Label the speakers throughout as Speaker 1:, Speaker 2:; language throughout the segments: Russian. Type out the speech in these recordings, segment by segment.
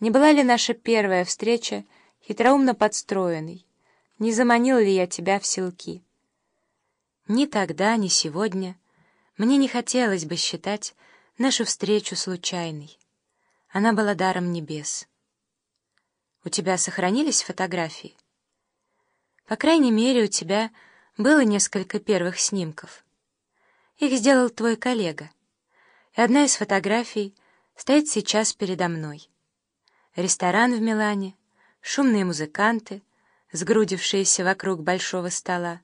Speaker 1: Не была ли наша первая встреча хитроумно подстроенной? Не заманил ли я тебя в селки? Ни тогда, ни сегодня мне не хотелось бы считать нашу встречу случайной. Она была даром небес. У тебя сохранились фотографии? По крайней мере, у тебя было несколько первых снимков. Их сделал твой коллега. И одна из фотографий стоит сейчас передо мной. Ресторан в Милане, шумные музыканты, сгрудившиеся вокруг большого стола.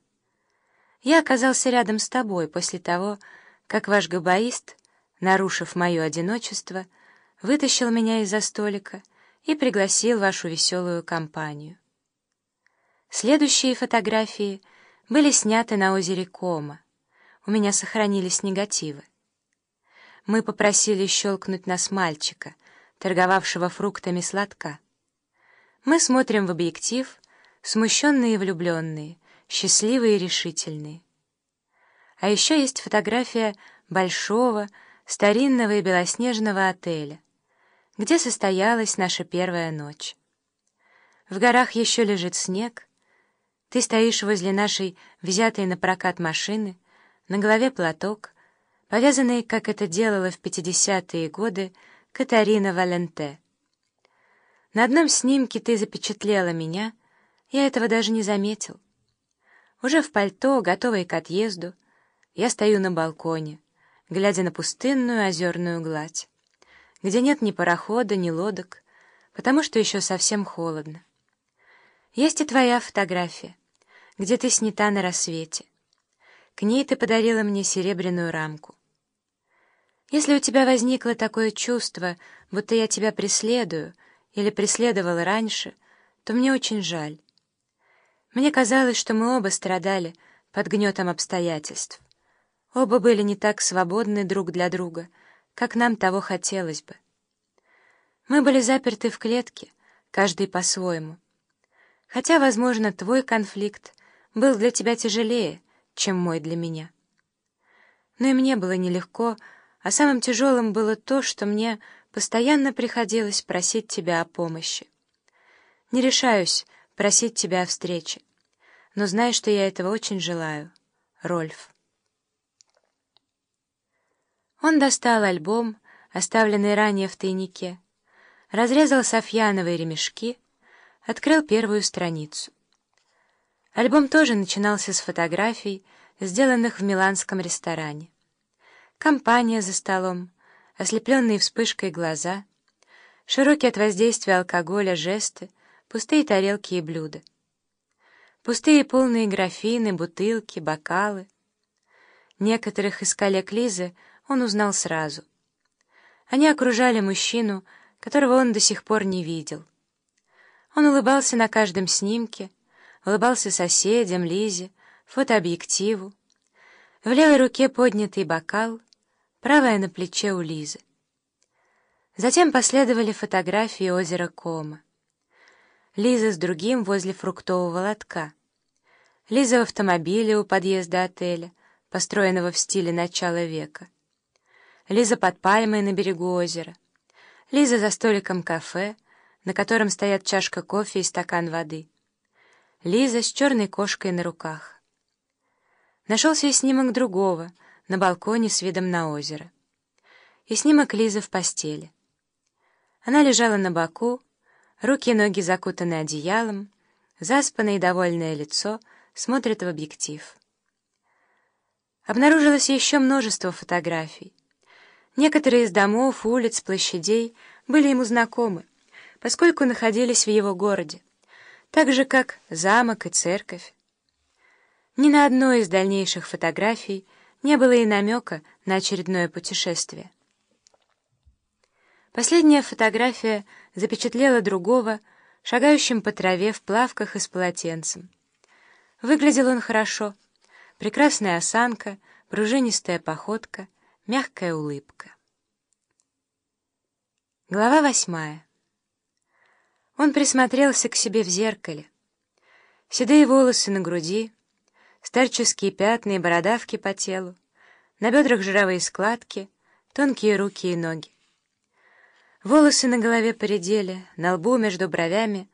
Speaker 1: Я оказался рядом с тобой после того, как ваш габаист, нарушив мое одиночество, вытащил меня из-за столика и пригласил вашу веселую компанию. Следующие фотографии были сняты на озере Кома. У меня сохранились негативы. Мы попросили щелкнуть нас мальчика, торговавшего фруктами сладка. Мы смотрим в объектив, смущенные и влюбленные, счастливые и решительные. А еще есть фотография большого, старинного и белоснежного отеля, где состоялась наша первая ночь. В горах еще лежит снег, ты стоишь возле нашей взятой на прокат машины, на голове платок, повязанный, как это делала в 50-е годы, Катарина Валенте. На одном снимке ты запечатлела меня, я этого даже не заметил. Уже в пальто, готовой к отъезду, я стою на балконе, глядя на пустынную озерную гладь, где нет ни парохода, ни лодок, потому что еще совсем холодно. Есть и твоя фотография, где ты снята на рассвете. К ней ты подарила мне серебряную рамку. Если у тебя возникло такое чувство, будто я тебя преследую или преследовала раньше, то мне очень жаль. Мне казалось, что мы оба страдали под гнетом обстоятельств. Оба были не так свободны друг для друга, как нам того хотелось бы. Мы были заперты в клетке, каждый по-своему. Хотя, возможно, твой конфликт был для тебя тяжелее, чем мой для меня. Но и мне было нелегко, а самым тяжелым было то, что мне постоянно приходилось просить тебя о помощи. Не решаюсь просить тебя о встрече, но знай, что я этого очень желаю. Рольф. Он достал альбом, оставленный ранее в тайнике, разрезал софьяновые ремешки, открыл первую страницу. Альбом тоже начинался с фотографий, сделанных в миланском ресторане. Компания за столом, ослепленные вспышкой глаза, широкие от воздействия алкоголя жесты, пустые тарелки и блюда. Пустые полные графины, бутылки, бокалы. Некоторых из коллег Лизы он узнал сразу. Они окружали мужчину, которого он до сих пор не видел. Он улыбался на каждом снимке, улыбался соседям, Лизе, фотообъективу. В левой руке поднятый бокал, правая на плече у Лизы. Затем последовали фотографии озера Кома. Лиза с другим возле фруктового лотка. Лиза в автомобиле у подъезда отеля, построенного в стиле начала века. Лиза под пальмой на берегу озера. Лиза за столиком кафе, на котором стоят чашка кофе и стакан воды. Лиза с черной кошкой на руках. Нашелся и снимок другого, на балконе с видом на озеро. И снимок Лизы в постели. Она лежала на боку, руки и ноги закутаны одеялом, заспанное и довольное лицо смотрит в объектив. Обнаружилось еще множество фотографий. Некоторые из домов, улиц, площадей были ему знакомы, поскольку находились в его городе, так же, как замок и церковь. Ни на одной из дальнейших фотографий не было и намека на очередное путешествие. Последняя фотография запечатлела другого, шагающим по траве в плавках и с полотенцем. Выглядел он хорошо. Прекрасная осанка, пружинистая походка — Мягкая улыбка. Глава восьмая. Он присмотрелся к себе в зеркале. Седые волосы на груди, старческие пятна и бородавки по телу, на бедрах жировые складки, тонкие руки и ноги. Волосы на голове поредели, на лбу между бровями